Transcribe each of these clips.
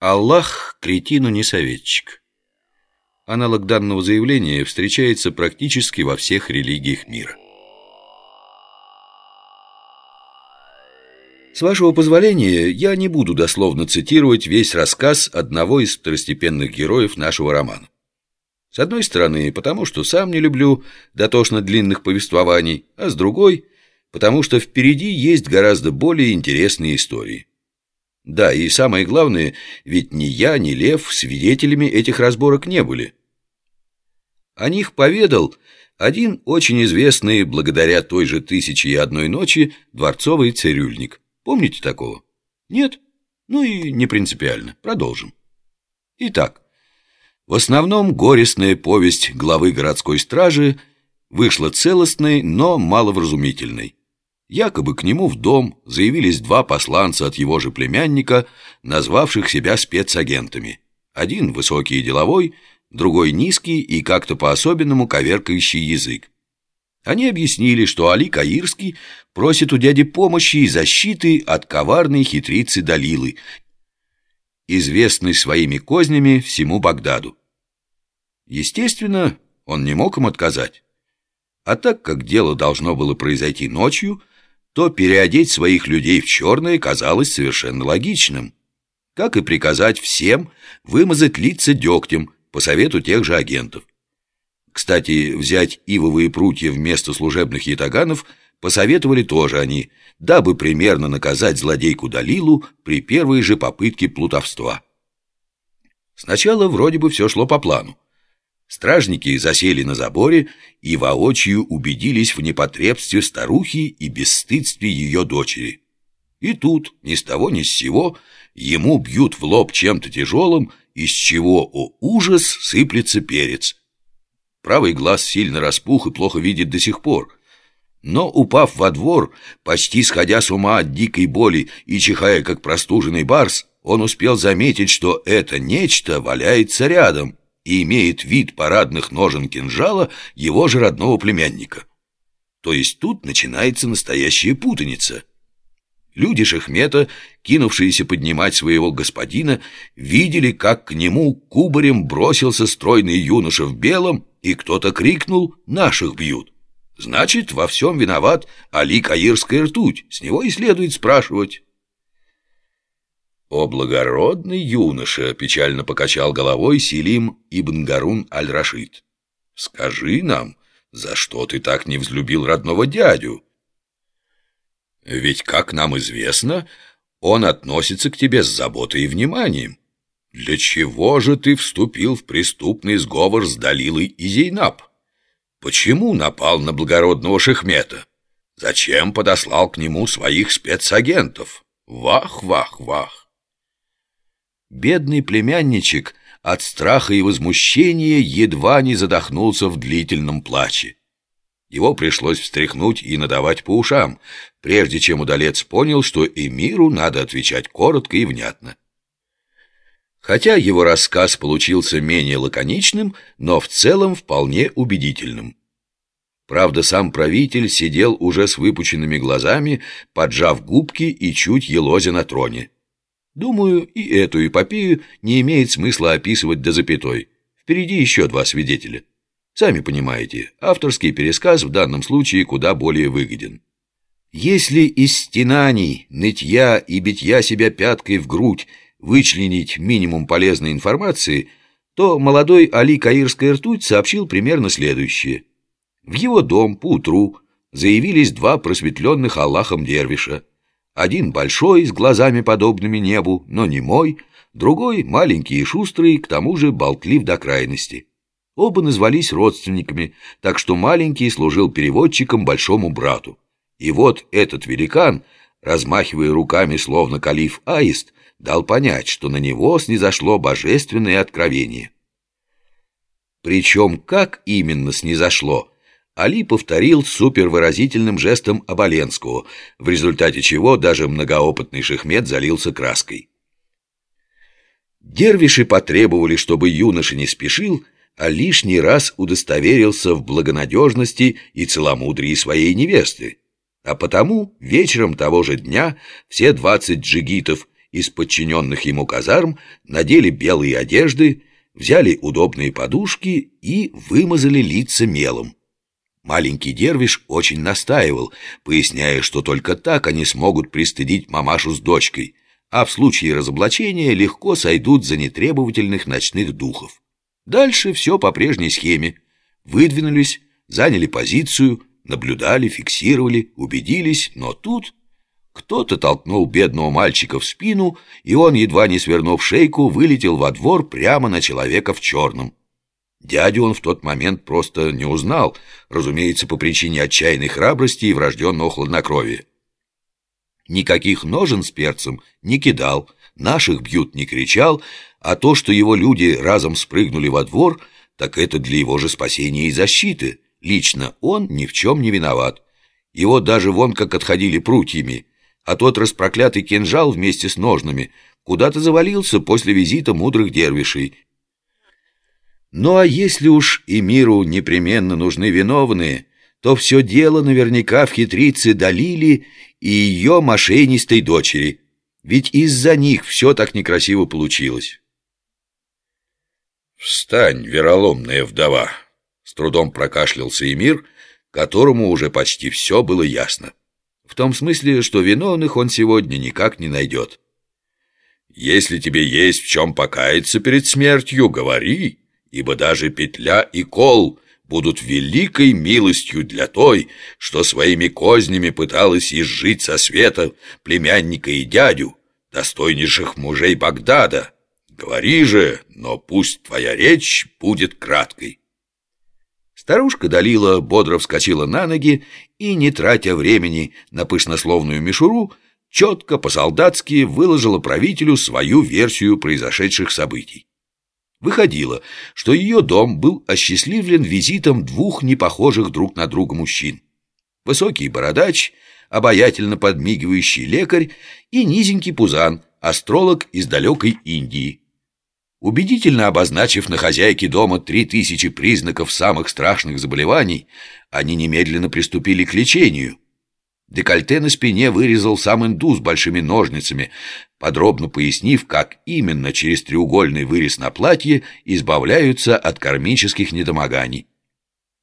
Аллах кретину не советчик. Аналог данного заявления встречается практически во всех религиях мира. С вашего позволения, я не буду дословно цитировать весь рассказ одного из второстепенных героев нашего романа. С одной стороны, потому что сам не люблю дотошно длинных повествований, а с другой, потому что впереди есть гораздо более интересные истории. Да, и самое главное, ведь ни я, ни Лев свидетелями этих разборок не были. О них поведал один очень известный, благодаря той же «Тысячи и одной ночи», дворцовый цирюльник. Помните такого? Нет? Ну и не принципиально. Продолжим. Итак, в основном горестная повесть главы городской стражи вышла целостной, но маловразумительной. Якобы к нему в дом заявились два посланца от его же племянника, назвавших себя спецагентами. Один высокий и деловой, другой низкий и как-то по-особенному коверкающий язык. Они объяснили, что Али Каирский просит у дяди помощи и защиты от коварной хитрицы Далилы, известной своими кознями всему Багдаду. Естественно, он не мог им отказать. А так как дело должно было произойти ночью, то переодеть своих людей в черное казалось совершенно логичным. Как и приказать всем вымазать лица дегтем по совету тех же агентов. Кстати, взять ивовые прутья вместо служебных ятаганов посоветовали тоже они, дабы примерно наказать злодейку Далилу при первой же попытке плутовства. Сначала вроде бы все шло по плану. Стражники засели на заборе и воочию убедились в непотребстве старухи и бесстыдстве ее дочери. И тут, ни с того ни с сего, ему бьют в лоб чем-то тяжелым, из чего, о ужас, сыплется перец. Правый глаз сильно распух и плохо видит до сих пор. Но, упав во двор, почти сходя с ума от дикой боли и чихая, как простуженный барс, он успел заметить, что это нечто валяется рядом и имеет вид парадных ножен кинжала его же родного племянника. То есть тут начинается настоящая путаница. Люди Шахмета, кинувшиеся поднимать своего господина, видели, как к нему кубарем бросился стройный юноша в белом, и кто-то крикнул «Наших бьют!». Значит, во всем виноват Али Каирская ртуть, с него и следует спрашивать. «О, благородный юноша!» — печально покачал головой Селим Ибн Гарун Аль-Рашид. «Скажи нам, за что ты так не взлюбил родного дядю? Ведь, как нам известно, он относится к тебе с заботой и вниманием. Для чего же ты вступил в преступный сговор с Далилой и Зейнаб? Почему напал на благородного Шехмета? Зачем подослал к нему своих спецагентов? Вах, вах, вах!» Бедный племянничек от страха и возмущения едва не задохнулся в длительном плаче. Его пришлось встряхнуть и надавать по ушам, прежде чем удалец понял, что эмиру надо отвечать коротко и внятно. Хотя его рассказ получился менее лаконичным, но в целом вполне убедительным. Правда, сам правитель сидел уже с выпученными глазами, поджав губки и чуть елозя на троне. Думаю, и эту эпопею не имеет смысла описывать до запятой. Впереди еще два свидетеля. Сами понимаете, авторский пересказ в данном случае куда более выгоден. Если из стенаний, нытья и битья себя пяткой в грудь вычленить минимум полезной информации, то молодой Али Каирская ртуть сообщил примерно следующее. В его дом поутру заявились два просветленных Аллахом дервиша. Один большой, с глазами подобными небу, но не мой, другой маленький и шустрый, к тому же болтлив до крайности. Оба назвались родственниками, так что маленький служил переводчиком большому брату. И вот этот великан, размахивая руками словно калиф Аист, дал понять, что на него снизошло божественное откровение. Причем как именно снизошло – Али повторил супервыразительным жестом Оболенского, в результате чего даже многоопытный шахмет залился краской. Дервиши потребовали, чтобы юноша не спешил, а лишний раз удостоверился в благонадежности и целомудрии своей невесты. А потому вечером того же дня все двадцать джигитов из подчиненных ему казарм надели белые одежды, взяли удобные подушки и вымазали лица мелом. Маленький дервиш очень настаивал, поясняя, что только так они смогут пристыдить мамашу с дочкой, а в случае разоблачения легко сойдут за нетребовательных ночных духов. Дальше все по прежней схеме. Выдвинулись, заняли позицию, наблюдали, фиксировали, убедились, но тут кто-то толкнул бедного мальчика в спину, и он, едва не свернув шейку, вылетел во двор прямо на человека в черном. Дядю он в тот момент просто не узнал, разумеется, по причине отчаянной храбрости и врожденного хладнокровия. Никаких ножен с перцем не кидал, наших бьют не кричал, а то, что его люди разом спрыгнули во двор, так это для его же спасения и защиты. Лично он ни в чем не виноват. Его даже вон как отходили прутьями, а тот распроклятый кинжал вместе с ножнами куда-то завалился после визита мудрых дервишей. Ну а если уж и миру непременно нужны виновные, то все дело наверняка в хитрице Далили и ее мошеннистой дочери, ведь из-за них все так некрасиво получилось. «Встань, вероломная вдова!» С трудом прокашлялся Эмир, которому уже почти все было ясно. В том смысле, что виновных он сегодня никак не найдет. «Если тебе есть в чем покаяться перед смертью, говори, ибо даже петля и кол будут великой милостью для той, что своими кознями пыталась изжить со света племянника и дядю, достойнейших мужей Багдада. Говори же, но пусть твоя речь будет краткой». Старушка Далила бодро вскочила на ноги и, не тратя времени на пышнословную мишуру, четко по-солдатски выложила правителю свою версию произошедших событий. Выходило, что ее дом был осчастливлен визитом двух непохожих друг на друга мужчин. Высокий бородач, обаятельно подмигивающий лекарь и низенький пузан, астролог из далекой Индии. Убедительно обозначив на хозяйке дома три тысячи признаков самых страшных заболеваний, они немедленно приступили к лечению – Декольте на спине вырезал сам индус большими ножницами, подробно пояснив, как именно через треугольный вырез на платье избавляются от кармических недомоганий.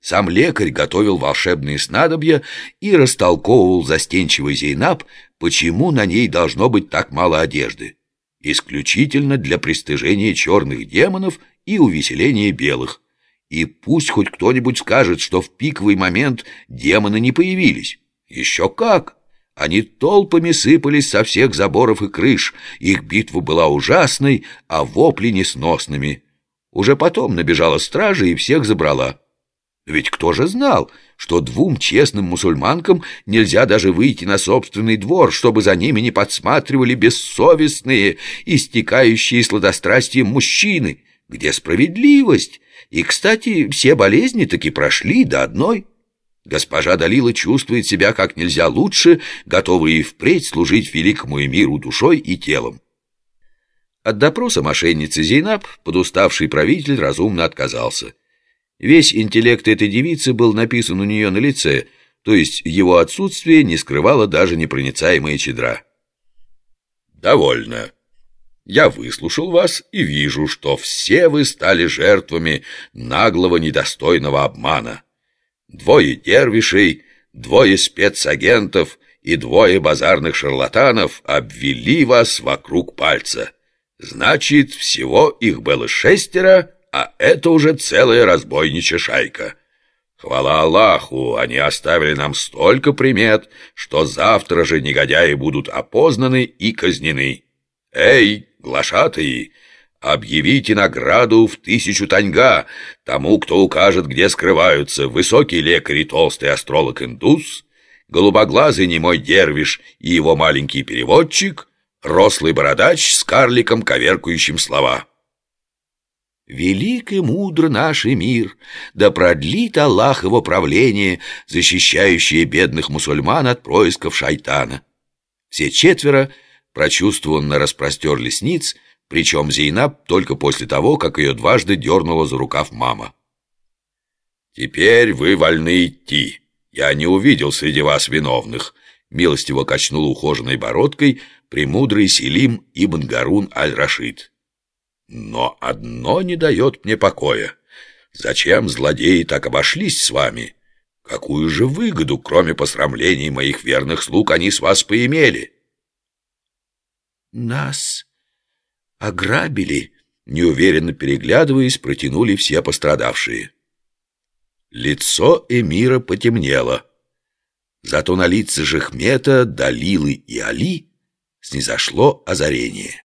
Сам лекарь готовил волшебные снадобья и растолковывал застенчивый Зейнаб, почему на ней должно быть так мало одежды. Исключительно для пристыжения черных демонов и увеселения белых. И пусть хоть кто-нибудь скажет, что в пиковый момент демоны не появились. Еще как! Они толпами сыпались со всех заборов и крыш. Их битва была ужасной, а вопли несносными. Уже потом набежала стража и всех забрала. Ведь кто же знал, что двум честным мусульманкам нельзя даже выйти на собственный двор, чтобы за ними не подсматривали бессовестные, истекающие сладострастием мужчины? Где справедливость? И, кстати, все болезни таки прошли до одной — Госпожа Далила чувствует себя как нельзя лучше, готова и впредь служить великому эмиру душой и телом. От допроса мошенницы Зейнаб подуставший правитель разумно отказался. Весь интеллект этой девицы был написан у нее на лице, то есть его отсутствие не скрывало даже непроницаемая чедра. «Довольно. Я выслушал вас и вижу, что все вы стали жертвами наглого недостойного обмана. Двое дервишей, двое спецагентов и двое базарных шарлатанов обвели вас вокруг пальца. Значит, всего их было шестеро, а это уже целая разбойничья шайка. Хвала Аллаху, они оставили нам столько примет, что завтра же негодяи будут опознаны и казнены. Эй, глашатые, Объявите награду в тысячу таньга тому, кто укажет, где скрываются высокий лекарь и толстый астролог-индус, голубоглазый немой дервиш и его маленький переводчик, рослый бородач с карликом, коверкующим слова. Велик и мудр наш мир, да продлит Аллах его правление, защищающее бедных мусульман от происков шайтана. Все четверо прочувствованно распростерлись ниц, причем Зейнаб только после того, как ее дважды дернула за рукав мама. «Теперь вы вольны идти. Я не увидел среди вас виновных», Милостиво качнул ухоженной бородкой премудрый Селим Ибн Гарун Аль-Рашид. «Но одно не дает мне покоя. Зачем злодеи так обошлись с вами? Какую же выгоду, кроме посрамлений моих верных слуг, они с вас поимели?» «Нас ограбили», — неуверенно переглядываясь, протянули все пострадавшие. Лицо эмира потемнело. Зато на лица Жехмета, Далилы и Али снизошло озарение.